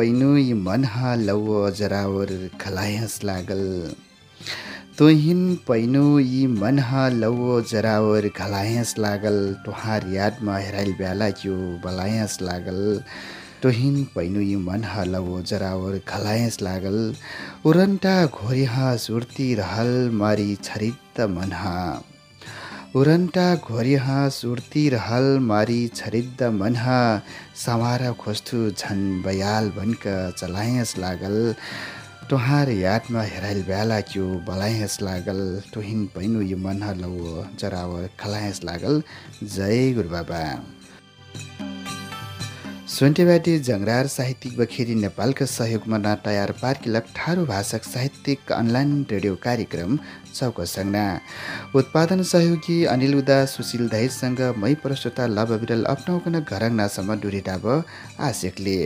पैनु मनहा लौ जरावर खलायस लागल। तोहिन पैनु यी मनहा लौ जरावर घलायस लागल तुहार यादमा हेराइल ब्याला यो बलायस लागल? तोहिन पैनु यी मनहा लौ जरावर घलायस लागल उरन्टा घोरिहा सुर्ती रहल मारी छरित मनहा। उरन्टा घोरिहा सुर्ती रहल मारी छरिद्द मनहा समारा खोज्थु झन् बयाल भनिक चलायस लागल। तुहार यादमा हेराइल ब्याला क्यु बलायस लागल। तुहिन पैनु यो मनहा लौ जरावर खलायस लागल। जय गुरु बाबा सोन्टेबाटी जङ्रार साहित्यिक बखेरी नेपालका सहयोगमा नाटायार पार्किलक ठारू भाषक साहित्यिक अनलाइन रेडियो कार्यक्रम चौक सङ्ना उत्पादन सहयोगी अनिल उदा सुशील धाइसँग मै प्रस्तुता लभ विरल अप्नाउकन घरङ्नासम्म डुरिडाब आशेकले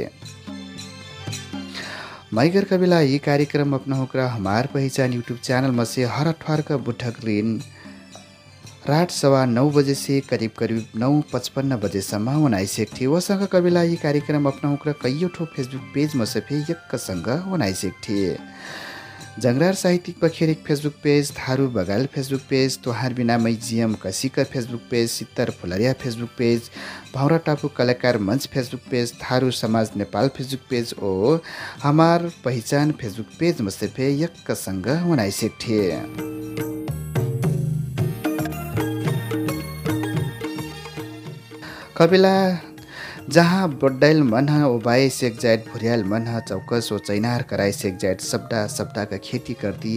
मैगर कविला यी कार्यक्रम अपनाउक हमार पहिचान युट्युब च्यानलमा से हर अठवार का बुठक रात सवा नौ बजे से करिब करिब नौ पचपन्न बजेसम्म हुनाइसेक थिए वसँग कविला यी कार्यक्रम अपनाउक र कैयौँ फेसबुक पेजमा सफे यक्कसँग हुनाइसेक थिए। जङ्गरार साहित्यिक पखेरिक फेसबुक पेज थारू बगाल फेसबुक पेज तोहार बिना मै जिएम कसिका फेसबुक पेज सित्तर फुलरिया फेसबुक पेज भाउरा टापु कलाकार मञ्च फेसबुक पेज थारू समाज नेपाल फेसबुक पेज ओ हमार पहिचान फेसबुक पेजमा सफे यक्कसँग हुनाइसेक थिए। कपिला जहाँ बड्डाइल मनह ओबाए सेक जायट भुरियाल मनह चौकस ओ चैनार कराए सेक सब्दा सब्दाका खेती करती।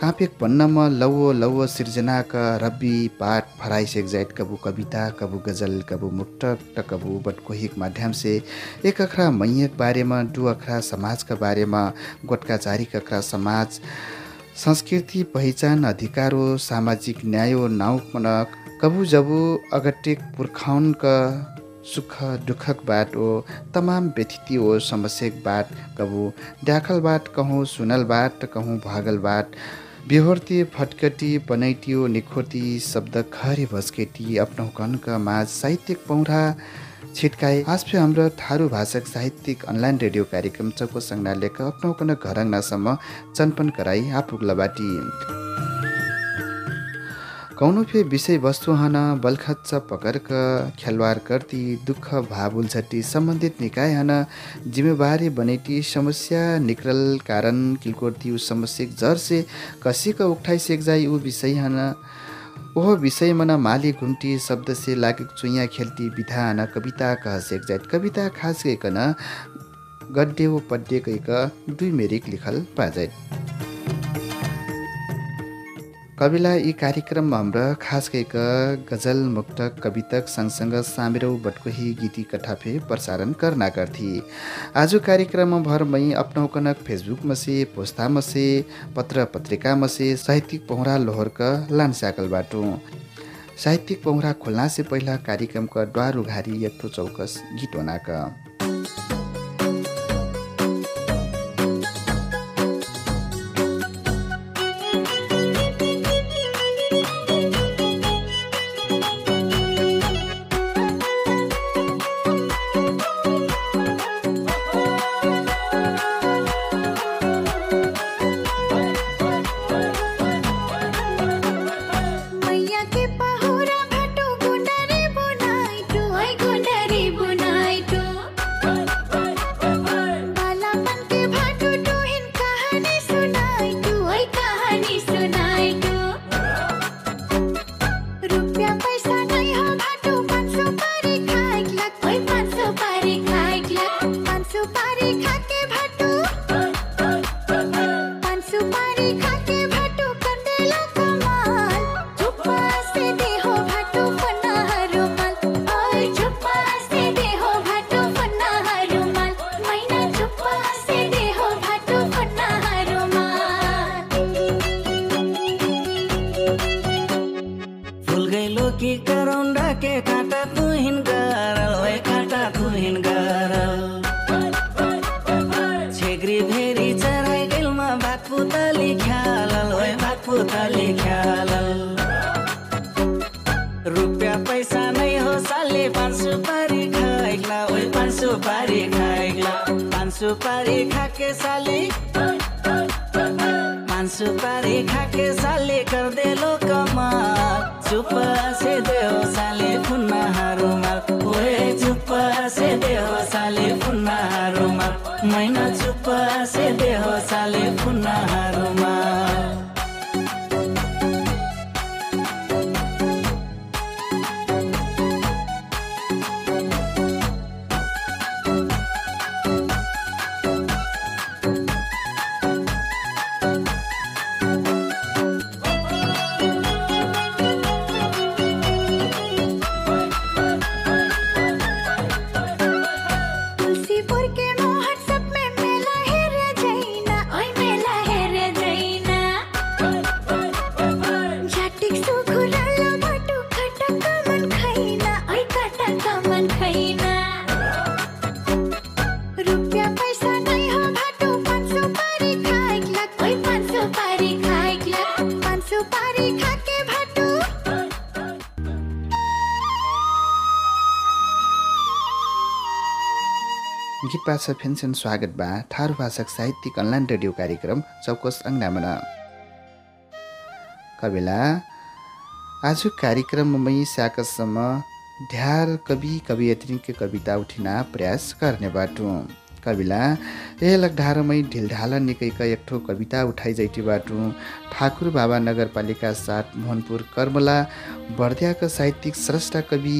कापेक पन्नमा लौ लौ सिर्जनाका रब्बी पाठ फराई सेक जायट कबु कविता कबु गजल कबु मुट्टक त कबु बटकोहिक माध्यम से। एक अखरा मैयक बारेमा दु अखरा समाजका बारेमा गोटका चारिक अखरा समाज संस्कृति पहिचान अधिकारो सामाजिक न्यायो नाउकनक कबु जबु अगटेक पुर्खाउनका सुख दुःखक बाट ओ तमाम व्यथिति ओ समस्यक बाट कबु। ड्याखल बाट कहूँ सुनल बाट कहूँ भागल बाट बिहोर्ती फटकटी बनैटियो निखोर्ती शब्द खरे भस्केटी आफ्नो कनका माझ साहित्यिक पौरा छिटकाए आजफे हाम्रो थारू भाषक साहित्यिक अनलाइन रेडियो कार्यक्रम चौको सङ्ना लेख अपनाउकन घरङ्नासम्म चनपन कराई बाटी। कौनो फे विषय वस्तु हन बलखच्च पकर्क खेलवार करती दुःख भावुलझटी सम्बन्धित निकाय हन जिम्मेवारी बनेटी समस्या निकरल कारण किलकोर्ती उ समस्या जर से कसीक उठाइ सेक जाई उ विषय हन। ओहो विषय मन माली घुम्टी शब्द से चुइया खेल्टी विधा हन कविता कह सेक जाइत। कविता खास गइकन गड्डे व पड्डे गइक दुई मेरिक लिखल पा जाइत कविला यी कार्यक्रम हाम्रो खास गइक गजल मुक्तक कवितक सँगसँग सामेरौ बटकोही गीती कथाफे प्रसारण करना गर्थी आज कार्यक्रम भर मै अपनाउकनक फेसबुक मसे पोस्ता मसे पत्र पत्रिका मसे साहित्यिक पौरा लोहरक लान्स्याकल बाटो। साहित्यिक पौरा खोल्ना से पहिला कार्यक्रमका द्वार उघारी यत्रो चौकस गीत होनाक गीत भाषा फेन्सन स्वागत बा। ठारू भाषक साहित्यिक अनलाइन रेडियो कार्यक्रम चौकस अङ्नामन कविला आज कार्यक्रममै स्याकसम्म ढ्यार कवि कवियत्री के कविता उठिना प्रयास गर्ने बाटो। कविला ए लकढारमै ढिलढाल निकैका एकठो कविता उठाइ जैटी बाटो। ठाकुर बाबा नगरपालिका साथ मोहनपुर कर्मला बर्दियाका साहित्यिक स्रष्टा कवि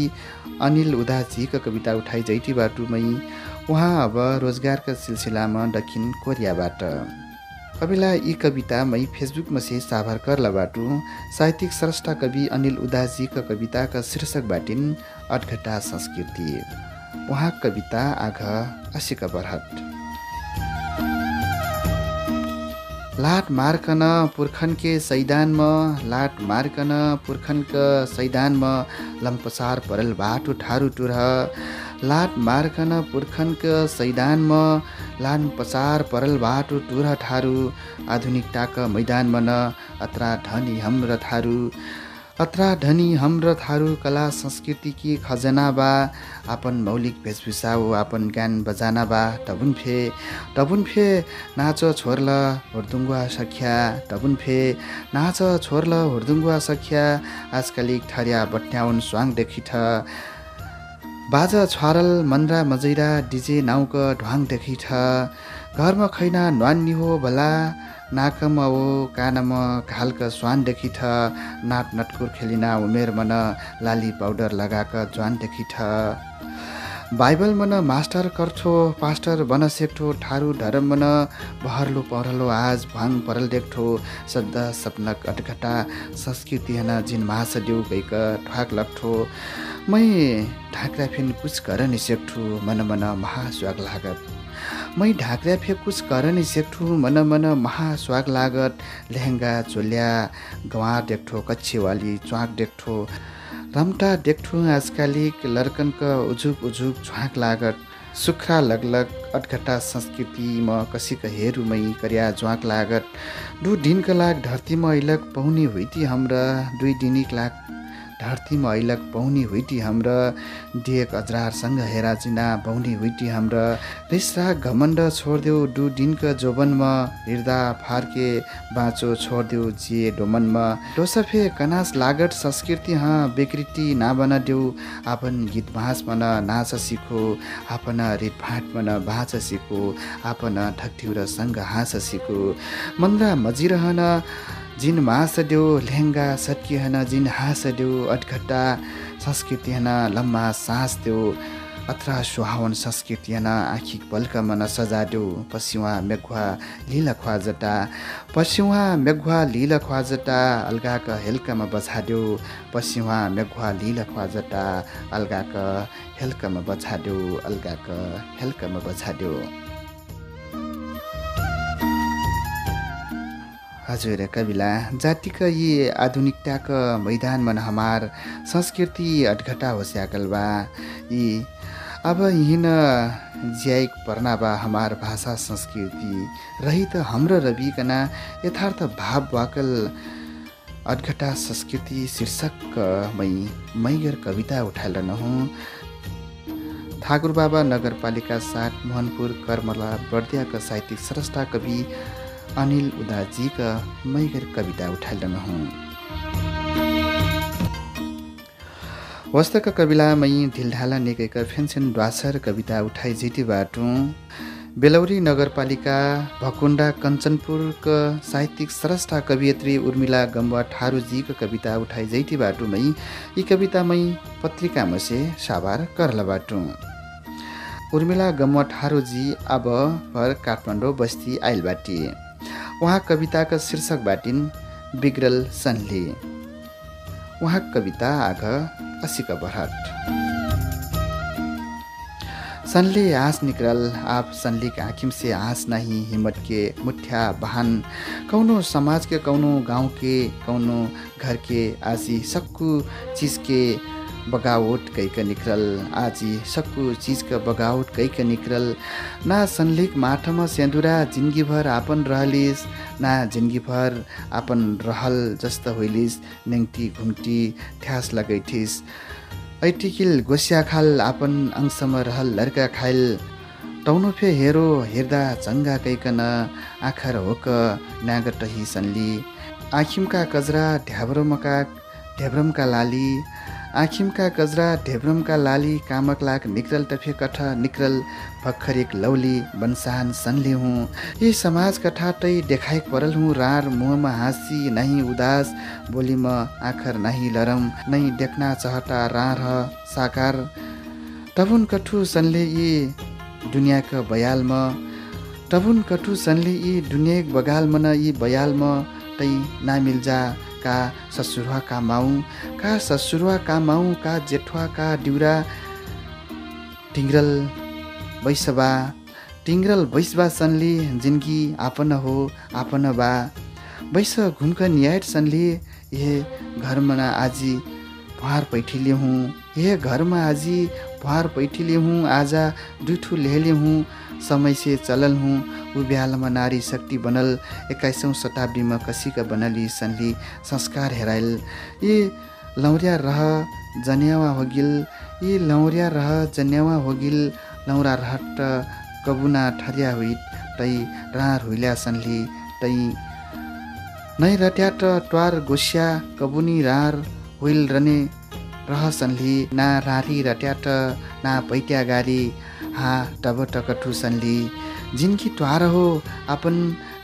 अनिल उदासीका कविता उठाइ जैटी बाटोमै। उहाँ अब रोजगारका सिलसिलामा दक्षिण कोरियाबाट। कविला यी कविता मै फेसबुकमा से साभर करलाबाटु साहित्यिक स्रष्टा कवि अनिल उदासीका कविताका शीर्षकबाटिन अटघटा संस्कृति। उहाँ कविता आघ असिका बरहट। लाट मार्कन पुर्खनके सैदानमा लाट मार्कन पुर्खनक सैदानमा लम्पसार परल बाटो ठारू टुरह लाट मार्कन पुर्खनक सैदानमा लान पसार परल बाटो टुरह ठारू आधुनिकताका मैदानमा न अत्रा धनी हाम्रो थारू। अत्रा धनी हाम्रो थारू कला संस्कृतिकी खजना बा आपन मौलिक वेशभूषा हो आपन ज्ञान बजाना बा तबुन फे तबुन फे नाच छोर्ल हुर्दुङ्गुवा सख्या तबुन फे नाच छोर्ल हुर्दुङ्गुवा सख्या आजकालिक ठर्या बट्याउन स्वाङ देखिठ। बाजा छरल मन्द्रा मजैरा डिजे नाउक ढ्वाङ देखिठ घरमा खैना न्वान्नी हो भला नाकम ओ कानम घालक स्वान देखिठ नाट नटकुर खेलिना उमेर मन लाली पाउडर लगाक ज्वान देखिठ बाइबल मन मास्टर कर्छो पास्टर बन सेक्ठो ठारू धरम मन बहरलो पहरलो आज भाङ परल देख्ठो सद्दा सपनक अटघटा संस्कृति हन जिन मास देउ गइक ठ्वाक लग्ठो। मै ढाक्रा फेन कुछ कर नि सेक्ठु मन मन महास्वाग लागत। मै ढाक्रा फे कुछ कर नि सेक्ठु मन मन महास्वाग लागत। लेहेङ्गा चोल्या गवार देख्ठो कच्छेवाली च्वाक देख्ठो। रम्टा देख्ठु आजकालिक लर्कनक उजुक उजुक झ्वाक लागत सुख्रा लगलग अटघटा संस्कृति म कसिक हेरुमै करिया ज्वाक लागत। दु दिनका लाग धरतीमा ऐलक पहुनी हुइती हाम्रा दुई दिनिक लाग धरतीमा ऐलक पहुनी हुइटी हाम्रा डेक अजरारसँग हेराजिना बहुनी हुइटी हाम्रा। रिसरा घमण्ड छोडिदेऊ डु दिनक जोबनमा हृदा फार्के बाँचो छोडिदेऊ जिए डोमनमा। डोसफे कनास लागत संस्कृति हाँ विकृति नाबन देऊ आपन गीत भाँस मन नाच सिको आपन रिटभाट मन बाँच सिको ठक्ठ्यौर सँग हाँस सिको मन्दा मजिरहन जिन मास देऊ लेहेङ्गा सत्किहन जिन हाँस देऊ अटघट्टा संस्कृति हन लम्मा सास देऊ अत्र सुहावन संस्कृति हन आँखी पल्का मन सजा देऊ पसिवा मेघुवा लिला ख्वाजटा। पसिवा मेघुवा लिला ख्वाजटा अल्गाक हेल्कामा बछाड्यो पसिवा मेघुवा लिला ख्वाजटा अल्गाक हेल्कामा बछाड्यो अल्गाक हेल्कामा बछाड्यो हजुर कविला। जातिका यी आधुनिकताका मैदानमा हमार संस्कृति अटघटा होस्याकल बा यी अब हिन ज्याइक पर्ना बा हमार भाषा संस्कृति। रही त हाम्रो रविकना यथार्थ भाव वाकल अटघटा संस्कृति शीर्षक मै मैगर कविता उठाएर नहुँ ठाकुरबाबा नगरपालिका सात मोहनपुर कर्मला बर्दियाका साहित्यिक स्रष्टा कवि अनिल उदाजीका मैगर कविता उठाइरहन हुँ वस्तका कविला मै ढिलढाला नेकैका फेन्सेन ड्वासर कविता उठाइ जिटी बाटु। बेलौरी नगरपालिका भकुण्डा कञ्चनपुरका साहित्यिक स्रष्टा कवियत्री उर्मिला गम्बा ठारूजीको कविता उठाइ जैटी बाटुमै यी कवितामै पत्रिकामा से साबार करला बाटु। उर्मिला गम्मा ठारूजी अब भर काठमाडौँ बस्ती आइल बाटी उहाँ कविताका शीर्षक बाटिन बिग्रल सन्ले। उहाँ कविता आग असिका बरहट। सनले आँस निकरल आप सनली आँखिम से आँस नहीं हिम्मत के मुठ्या बहान। कौनो समाज के कौनो गांव के कौनो घर के आजी सक्कु चीज के बगावट कैक निकरल आजी सक्कु चीज के बगावट कैक निकरल ना सनलिक माठमा सेन्दुरा जिन्दगीभर आपन रहलिस। ना जिन्दगीभर आपन रहल जस्तो होइलिस। नेङ्टी घुम्टी ठ्यास लगैठिस ऐटिकिल गोसिया खाल आपन अंशमा रहल लड्का खाइल। टौनो फे हेरो हेर्दा चङ्गा कैकन आखर होक नागटही सन्ली। आखिमका कजरा ढ्याब्रमका ढेब्रमका लाली। आखिमका गजरा ढेब्रमका लाली कामक लाग निक्रल टफे कठ निक्रल भक्खरिक लौली बनसान सन्ले हुँ। यी समाज कठाटै देखाइक परल हुँ रार मुहमा हाँसी नहीं उदास बोलीमा आखर नहीं लरम नै देख्ना चहटा रार साकार। तबुन कठु सन्ले यी दुनियाँका बयालमा तबुन कठु सन्ले यी दुनियाँक बगालमा न यी बयालमा तै नामिल्जा। का ससुरवा का माउ का ससुरवा का माउ का जेठवा का डिउरा टिङ्ग्रल बैसबा टिङ्ग्रल बैसबा सन्ली जिन्दगी आपन हो आपन बा। बैस घुम्क नियाट सन्ली ये घरमा आजी भार पैठिले हुँ। ये घरमा आजी भार पैठिले हुँ आजा दुठु लेहले हुँ समय से चलल हुँ। ऊ बिहालमा नारी शक्ति बनल एक्काइसौँ शताब्दीमा कसीका बनली सन्ली संस्कार हेराइल। यी लौर्या रह जन्यावा होगिल यी लौर्या रह जन्यावा होगिल लौरा रहट कबुना ठरिया हुइ तै रार हुइल्या सन्ली तै नै रट्याट ट्वार गोस्या कबुनी रार हुइल रने रह सन्ली ना रारी रट्याट ना पैट्या गारी हा टकठु सन्ली जिनकी ट्वार हो आपन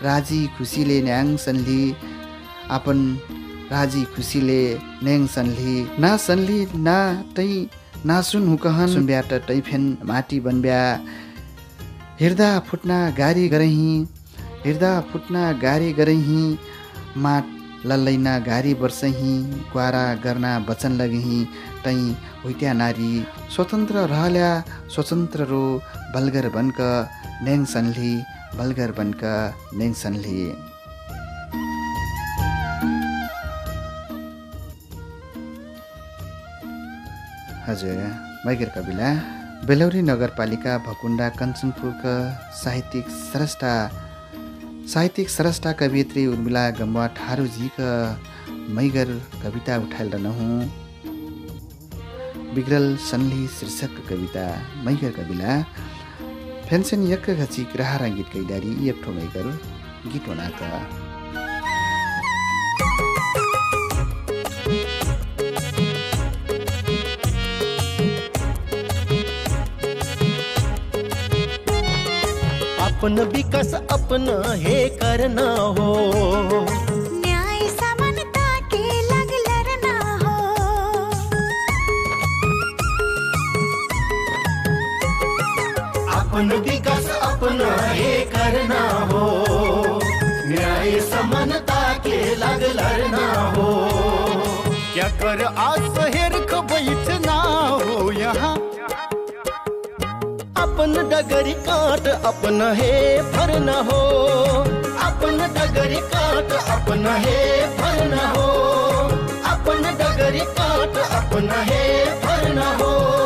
राजी खुसीले न्याङ सन्ली आपन राजी खुसीले न्याङ सन्ली। ना सन्ली ना तै नासुन हुकहन सुनब्या त तै फेन माटी बनब्या। हिर्दा फुट्ना गारी गरही हिर्दा फुट्ना गारी गरही माट लल्लैना गारी वर्षही ग्वारा गर्ना वचन लगही तै हुइट्या नारी। स्वतन्त्र रहल्या स्वतन्त्र रो बलगर बनक नेङ सन्ली बलगर बनक नेङ सन्ली हजुर मैगर कविला बेलौरी नगरपालिका भकुण्डा कञ्चनपुरका साहित्यिक स्रष्टा साहित्यिक स्रष्टा कवियत्री उर्मिला गम्बा ठारूजीका मैगर कविता उठाइल रहूँ बिग्रल सन्ली शीर्षक कविता मैगर कविला फेन्सन यक्क घची ग्रहारा गीत कैदारी एक ठो मैगर गीत बनाका अपन विकास अपन हे करना हो अपन विकास अपना हे करना हो। न्याय समानता के लग लड़ना हो। क्या कर आस हेरख बैठना हो यहाँ? अपन डगरी काट अपन हे भरना हो। अपन डगरी काट अपन हे भरना हो। अपन डगरी काट अपन हे भरना हो।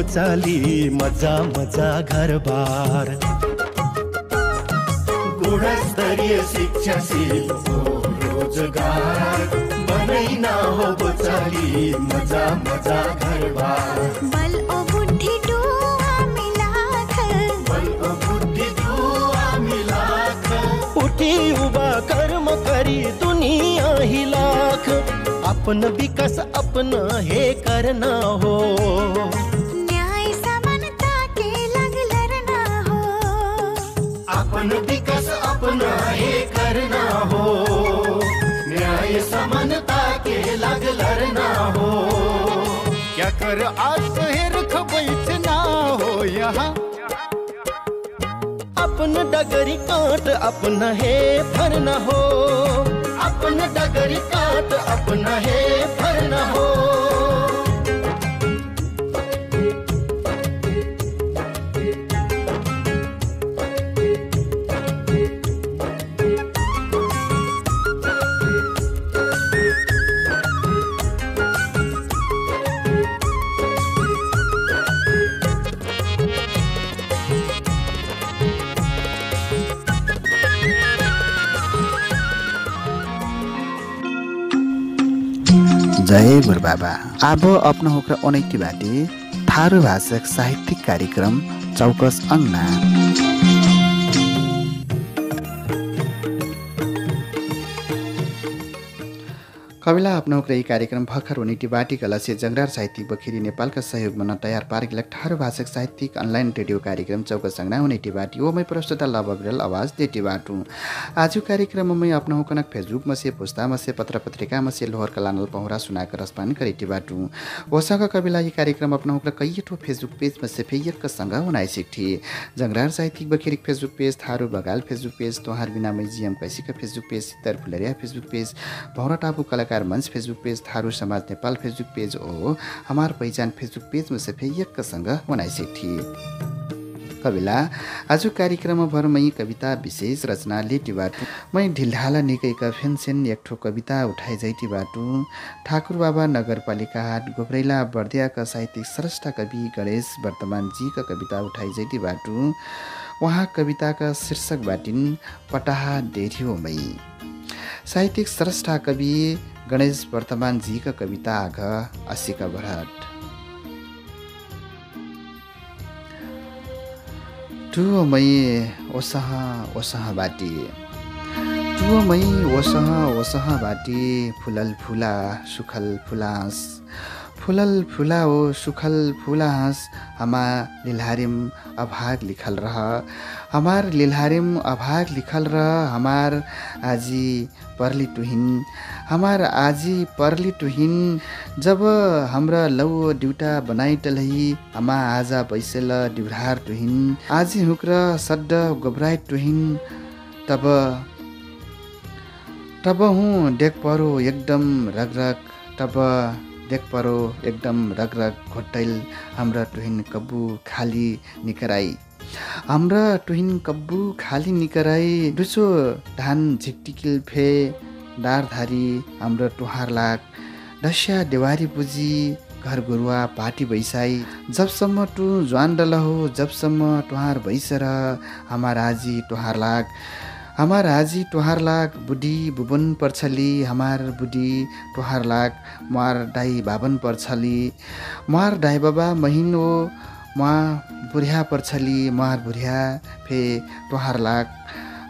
गोचाली मज़ा मज़ा घरबार. गुणस्तरीय शिक्षाशील हो रोज़गार. बनैना हो गोचाली मज़ा मज़ा घरबार. बल ओ बुद्धि उठी उभा कर्म करी दुनिया ही लाख. अपन विकास अपन हे करना हो. समानता के लग लड़ना हो। क्या कर आस हिरख बैठना हो यहाँ? अपन डगरी काट, अपना हे फरना हो। अपन डगरी काट, अपना हे फरना हो। जय गुरुबाबा अब अपना होकर अनैटी बाटे थारू भाषक साहित्यिक कार्यक्रम चौकस अङ्ना कविला यी कार्यक्रम भर्खर हुने बाटी कलसे जङ्गरार साहित्यिक बखिरी नेपालका सहयोगमा न तयार पारेको ठारो भाषक साहित्यिक अनलाइन रेडियो कार्यक्रम चौक सङ्ना हुने बाटी ओमै प्रस्तुता लव अग्रल आवाज देटी बाटु आज कार्यक्रममै आफ्नो हुकनक फेसबुकमा से पुस्तामा से पत्र पत्रिकामा से लोहर कलानल पहुरा सुनाकर रसपान करेटी बाटु ओसँग कविला यी कार्यक्रम अपना हुक्र कैयठो फेसबुक पेजमा से फेयरक सँग हुनाइ सिक्ठी जङ्गरार साहित्यिक बखिरिक फेसबुक पेज थारू बगाल फेसबुक पेज तोहार बिना मै जिएम कैसीका फेसबुक पेज सितर फुलरिया फेसबुक पेज भौरा टापु कलाकार मंच फेसबुक पेज थारू समाज नेपाल फेसबुक पेज ओ हमार पहिचान फेसबुक पेजमा से फेयक्कसँग बनाइ सिक्ठी कविला आज कार्यक्रम भर मै कविता विशेष रचना लेटी बाटु। मै ढिलढाला निकैका फेन्सेन एकठो कविता उठाइ जाइटी बाटु। ठाकुर बाबा नगरपालिका हाट गोब्रैला बर्दियाका साहित्यिक स्रष्टा कवि गणेश वर्तमानजीका कविता उठाइ जाइटी बाटु। उहाँ कविताका शीर्षक बाटिन पटाहा डेढियो मै साहित्यिक स्रष्टा कवि गणेश वर्तमानजीका कविता आघ असिका भरत टुवमै ओसह ओसह बाटी। टुवमै ओसह ओसह बाटी फुलल फुला सुखल फुलास। फुलल फुला ओ सुखल फुलास हमा लिल्हारिम अभाग लिखल रह। हमार लिल्हारिम अभाग लिखल रह हमार आजी परली टुहिन हमार आजी परली टुहिन जब हाम्रा लौ ड्युटा बनाइ टलही हमा आजा पैसेल डिउढार टुहिन आजी हुक्र सड्ड गोब्राइ टुहिन तब तब हुँ डेक परो एकदम रगरग तब देख परो एकदम रगरग घोटैल हाम्रा टुहिन कब्बु खाली निकराई। हाम्रा टुहिन कब्बु खाली निकराई दुसो धान झिकटिकिल फे डारधारी हाम्रो टुहार लाग। डस्या देवारी पुजी घर गुरुवा पाटी भैसाई जबसम्म टु ज्वान डलहो जबसम्म टुहार भैसर हमार आजी टुहार लाग। हमार आजी टुहार लाग बुढी बुबन पर्छली हमार बुढी टुहार लाग मार दाई बाबन पर्छली। मार दाई बाबा महिनो मा बुढिया पर्छली मार बुढिया फे टुहार लाग।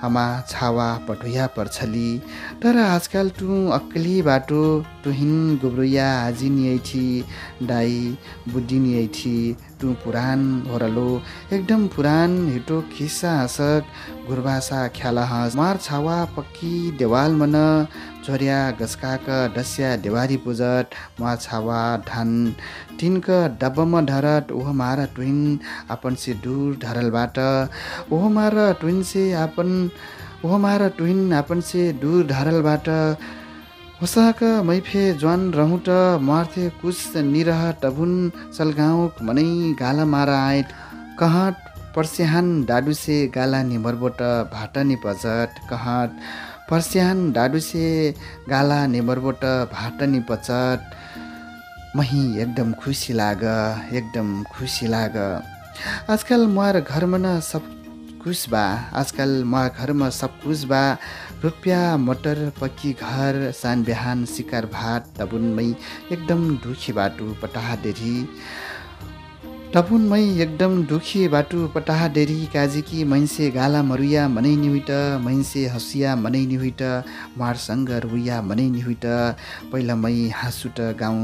हमा छावा पटुया पर्छली। तर आजकल टु अक्कली बाटो टुहिन गुब्रुया आजी नियैठी दाई बुद्धि नियैठी टु पुरान होरलो एकदम पुरान हिटो खिस्सा हसक घुरबासा ख्याला हस। मार छावा पक्की देवाल मन झोर्या गस्काक डस्या देवारी पुजट मा छावा धान टिनक डब्बामा ढरट ओह मार टुहिन आपन से दूर ढरलबाट ओह मार टुहिन से आपन ओह मार टुहिन आपन से दूर ढरलबाट होसाक मैफे ज्वान रहँ त मार्थे कुस निरह टबुन सलगाउँ मनै गाला मारा आइट। कहट पर्स्याहान डाडुसे गाला निमरबोट भाट निपचट कहट पर्स्याहान डाडुसे गाला निमरबोट भाट निपचट मही एकदम खुसी लाग एकदम खुसी लाग। आजकल मार घरमा न सब कुछ बा। आजकल मार घरमा सब कुछ बा। रुपियाँ मोटर पक्की घर सान बिहान सिकार भात तबुनमै एकदम दुखी बाटो पटाहा डेरी टपुनमै एकदम दुखी बाटु पटाहा डेरी काजीकी मैन्से गाला मरुया मनै निहुइट मैन्से हँसिया मनै निहुइट मारसँग रुइया मनै निहुइट। पहिला मै हाँसुट गाउँ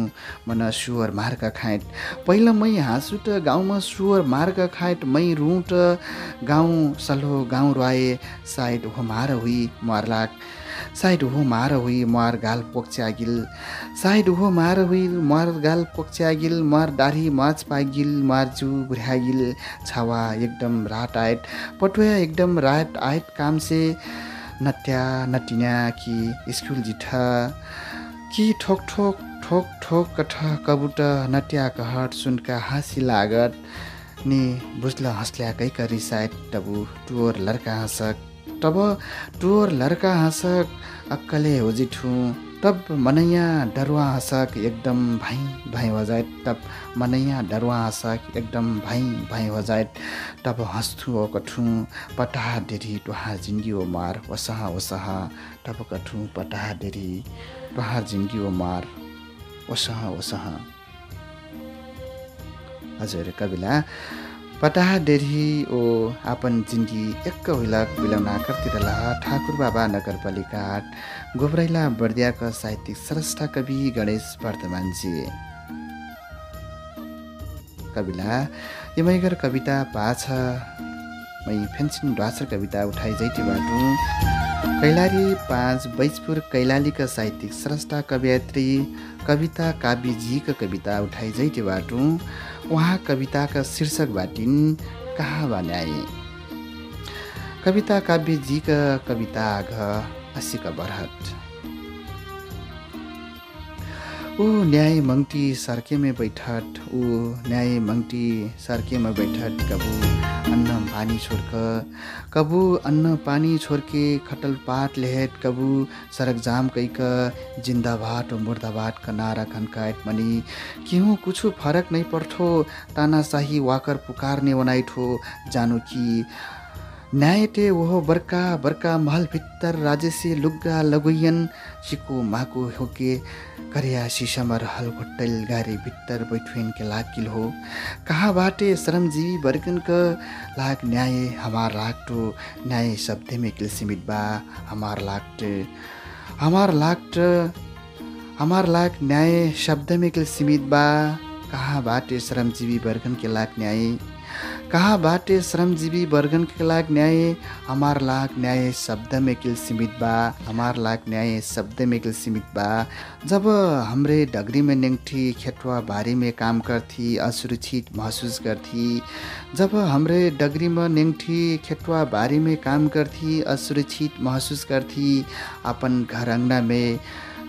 मन सुवर मार्ग खाएट पहिला मै हाँसुट गाउँमा सुवर मार्ग खाएट मै रुट गाउँ सल्हो गाउँ रुवाए साइड हो मार हुई मार्लाक। साइड हो मार हुई मार गाल पोक्च्यागिल साइड हो मार हुई मार गाल पोक्च्यागिल मार दाढी माच पागिल मार जु बुढ्यागिल। छावा एकदम राट आयट पटुया एकदम राट आयट काम से नट्या नटिन्या कि स्कुल जिठा कि ठोक ठोक ठोक ठोक कठ कबुट नट्या कहट सुनका हाँसी लागत। नि बुझ्ल हँसल्या कैका रिसाइट टबु टुवर लड्का हँसक। तब टुवर लड्का हँसक अक्कले हो जिठु तब मनैया डरुवा हँसक एकदम भाइ भाइ हो तब मनैया डरुवा हँसक एकदम भाइ भाइ हो तब हँस्थु हो कठु पटाहा डेरी टुहार जिन्दगी हो मार वसहा वसहा। तब कठु पटाहा डेरी टुहार जिन्दगी हो मार वसहा वसहा। हजुर कविला पटाहा डेरी ओ आपन जिन्दगी एक हुइलक बिलौना करतिर लह ठाकुर बाबा नगरपालिका आठ गोबरैला बर्दियाका साहित्यिक श्रेष्ठ कवि गणेश वर्धमानजी कविला यमैगर कविता पाछ। मै फेन्सिन ढ्वासर कविता उठाइ जैटी बाटु। कैलाली पाँच बैजपुर कैलालीका साहित्यिक श्रेष्ठ कवयत्री कविता काव्यजीका कविता उठाइ जैटी बाटु। उहाँ कविताका शीर्षक बाटिन् कहाँ बनाए? कविता काव्यजीका कविता घ असीका बरहट। ऊ न्याय मङ्टी सर्केमे बैठट ऊ न्याय मङ्टी सर्केमा बैठट कबु अन्न पानी छोर्क कबु अन्न पानी छोर्के खटल पाट लेहेट कबु सडक जाम कैक जिन्दाबाट मुर्दाबाट का नारा खन्काएट मनी। केहूँ कुछु फरक नहीं पर्थो तानाशाही वाकर पुकारने वनाइठो जानो कि न्यायटे ओहो बर्का बर्का महल भित्तर राजेशी लुग्गा लगुयन। चिको माको होके करिया शीशमा रहल घोट्टल गारे भित्तर बैठुन के लाकिल हो। कहाँ बाटे श्रमजीवी वर्गन क? लाग न्याय हमार लागटो न्याय शब्द में किल सीमित बा। हमार लागट हमार हमार लाग न्याय शब्द में किल सीमित बा। कहाँ बाटे श्रमजीवी वर्गन के लाग न्याय? कहाँ बाटे श्रमजीवी वर्गन के न्याय? हमार लाग न्याय शब्द में किल सीमित बा। हमार लाग न्याय शब्द में किल सीमित बा। जब हमरे डगरी में खेतवा में काम करथी असुरक्षित महसूस करथी जब हमरे डगरी में खेतवा में काम करथी असुरक्षित महसूस करथी अपन घर अंगना में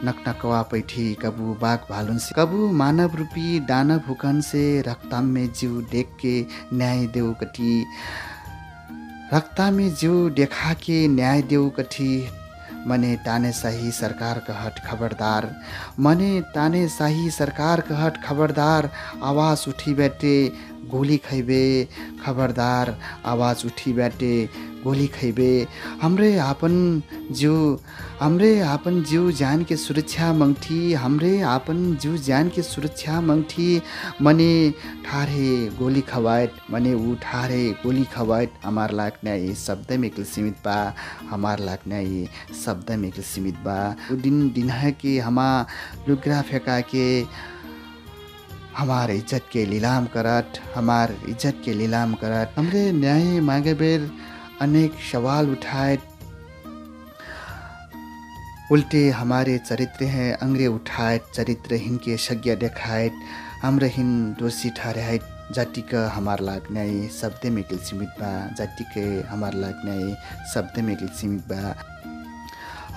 नकनकवा पैठी कबू बाघ भालुन से कबू मानव रूपी दानव हुकन से रक्ताम में जीव देख के न्याय देव कटी रक्ता में जीव देखा के न्याय देव कठी। मने ताने शाही सरकार का हट खबरदार। मने ताने शाही सरकार का हट खबरदार। आवाज उठी बैठे गोली खैबे खबरदार आवाज उठी बैठे गोली खैबे। हमरे आपन जीव हमरे आपन जीव जान के सुरक्षा मंगठी हमरे आपन जीव जान के सुरक्षा मंगठी मने ठारे गोली खवायत मने ऊ ठारे गोली खवायत हमार लाख न्याय शब्द सीमित बा हमार लाख न्याय शब्द सीमित बा। दिन दिन है कि हमा लुग्रा फेंका के हमार इज्जत के लीलाम करत हमार इज्जत के लीलाम करत हमरे न्याय मांगे बेर अनेक सवाल उठाए। उल्टे हमारे चरित्र हैं अंग्रे उठाए। चरित्र हिनके सज्ञ देखाए। हाम्रो हिन दोषी ठहराए। जाति का हमार लाग न्याय शब्द में किल सीमित बा। जाति के हमार लाग न्याय शब्द में किल सीमित बा।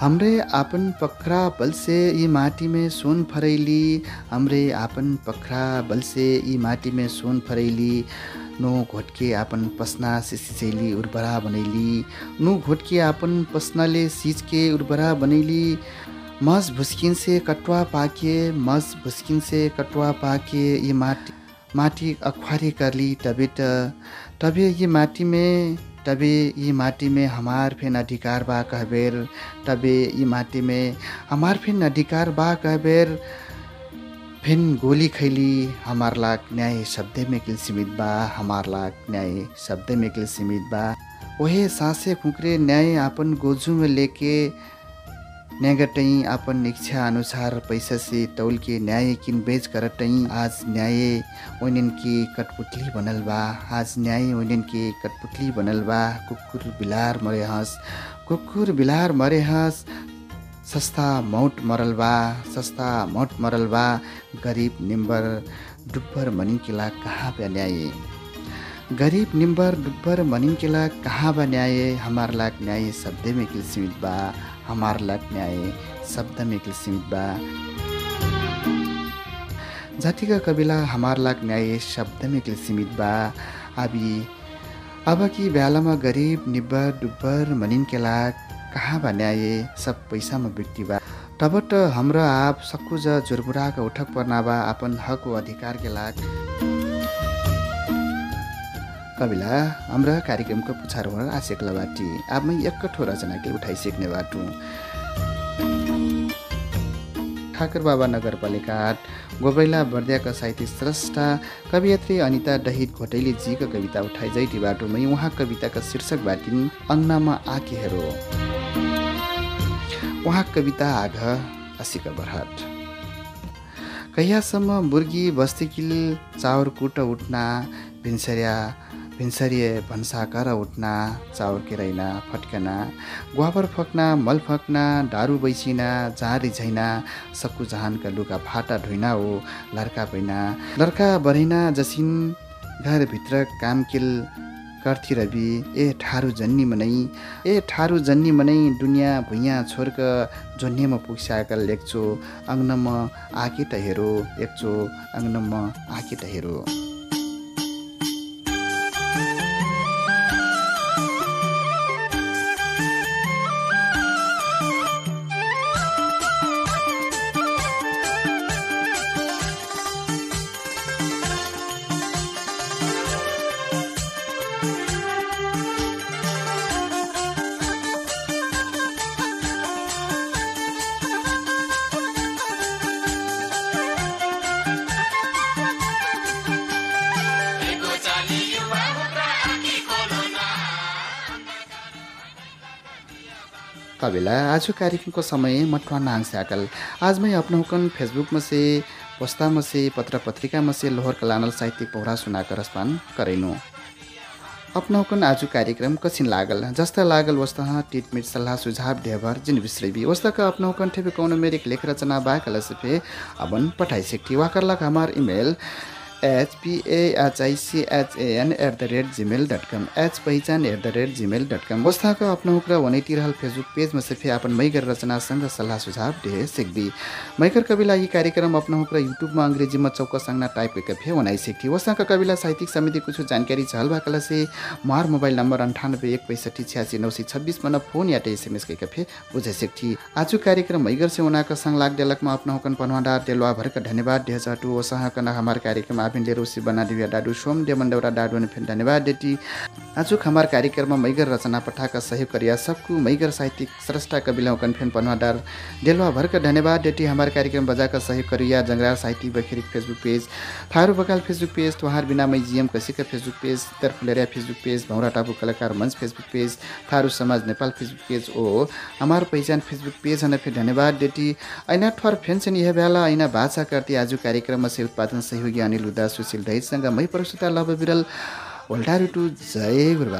हमरे आपन पखरा बल से यी माटी में सोन फरैली। हमरे आपन पखरा बल से यी माटी में सोन फरैली। नो घोटके आपन पसना से सिचैली उर्वरा बनैली। नु घोटके आपन पसनाले सिच के उर्वरा बनैली। मस भुस्किन से कटुआ पाके मस भुस्किन से कटुआ पाके ये माटी माटी अखबारी करली तभी त तभी ये माटी में तभी ये माटी में हमार फिर अधिकार बा कहबेर। तभी ये माटी में हमार फिर अधिकार बा कहबेर। फिन गोली खैली हमार लाग न्याय शब्द में किल सीमित बा हमार लाग न्याय शब्द में किल सीमित बा। ओहे सासे खुकरे न्याय आपन गोजू में लेके न्यागटई आपन इच्छा अनुसार पैसा से तौल के न्याय किन बेच करटई आज न्याय ओनिन की कठपुतली बनल बा। आज न्याय ओनिन की कठपुतली बनल बा। कुकुर बिलार मरे हँस। कुकुर बिलार मरे सस्ता मौट मरल बा। सस्ता मौट मरल बा। गरीब निम्बर डुब्बर मनिकेला कहाँ बा न्याय? गरीब निम्बर डुब्बर मनिकेला कहाँ बा न्याय? हमार लाग न्याय शब्द में किल सीमित बा। हमार लाग न्याय शब्द में किल सीमित बा। जातिका कविला हमार लाग न्याय शब्द में किल सीमित बा। अभी अब कि बेलामा गरीब निब्बर डुब्बर मनिनकेला कहाँ बा न्याय सब पैसामा बिक्री बा। त हाम्रो आप सकुज जुरबुराका उठक पर्ना बा अपन हक व अधिकार लाग कविला हाम्रा कार्यक्रमको पुछारवर आशेक्ला बाटी। आमै एकठो रचना के उठाइ सिक्ने बाटु। ठाकुर बाबा नगरपालिका आठ गोबैला बर्दियाका साहित्य स्रष्टा कवियत्री अनिता दहित घोटैली जीको कविता उठाइ जैटी बाटोमै उहाँ कविताका शीर्षक बाटिन् अन्नमा आके हेरो। उहाँ कविता आघ असिका बरहट। कहियासम्म मुर्गी बस्तिकिल चाउर कुट उठ्ना भिन्सरिया भिन्सरिए भन्सा कर उठ्ना चाउर केरैना फट्कना ग्वाबर फक्ना मल फक्ना दारू बैसिना जारी झैना सक्कु जहानका लुगा फाटा ढुइना ओ लड्का पैना लड्का बरैना जसिन घरभित्र कामकिल कर्थी रवि ए ठारू जन्नी मनै ए ठारू जन्नी मनै दुनियाँ भुइँया छोर्क जोन्नेमा पुग्साकल लेख्चो अङ्नमा आके त हेरो एकचो अङ्नमा आके त हेरो। कविला आज कार्यक्रम समय मठवा नांग साकल आज मैं अपनौकन फेसबुक में से पोस्ता में से पत्र पत्रिका में से लोहर कलानल साहित्यिक पौरा सुनाकर रसपान करैनु। अपनौकन आज कार्यक्रम कसिन लागल? जस्ता लागल वस्तः टिटमिट सल्लाह सुझाव ढेबर जिन बिस्रेबी वस्तका अपनौकन ठेबे कौन मेरिक लेख रचना बाकल से अबन वाकर लग हमार email H P H I C H N at the rate Gmail dot com H पहिचान at the rate Gmail dot com वस्ताका अपना उक्रा वनैती रहल फेसबुक पेज में से फे अपन मैगर रचनासँग सल्लाह सुझाव ढे सिक्दी। मैकर कविला यी कार्यक्रम अपना उक्रा यूट्यूबमा अंग्रेजीमा चौक टाइप करके फे वनाइ सिक्थी। वस्ताका कविला साहित्यिक समिति कुछ जानकारी छल भाकला से मार मोबाइल नंबर अंठानब्बे एक पैंसठी छियासी नौ सय छब्बिस मन फोन या एसएमएस करके फे बुझे सिक्थी। आज कार्यक्रम मैगर से उनाका संग लाग डेलकमा अपना हुकन पनवाडा तेलवा भरका धन्यवाद। ढे चाटु वसाहकन हमार कार्यक्रम उसी बना दिव्या डाडु सोम देवन देवरा डाडु अनि धन्यवाद देती आज हमार कार्यक्रममा मैगर रचना पठाका सहयोग करिया सबको मैगर साहित्यिक स्रष्टा कविला कन्फेन पनवाडार डेलवा भरका धन्यवाद देती हमार कार्यक्रम बजाका सहयोग करिया साहित्यिक बखेरिक फेसबुक पेज थारू बकाल फेसबुक पेज तुहार बिना मै जिएम कसिका फेसबुक पेज तरफुलेरिया फेसबुक पेज भौरा टापु कलाकार मंच फेसबुक पेज थारू समाज नेपाल फेसबुक पेज ओ हमार पहिचान फेसबुक पेज हन फिर धन्यवाद देती ऐना ठर फेन्सन यह बेला ऐना भाषा करती आज कार्यक्रममा उत्पादन सहयोगी अनिल उदा सुशील दैतसँग मै परसुता लभ बिरल ओल्टारुटु जय गुरु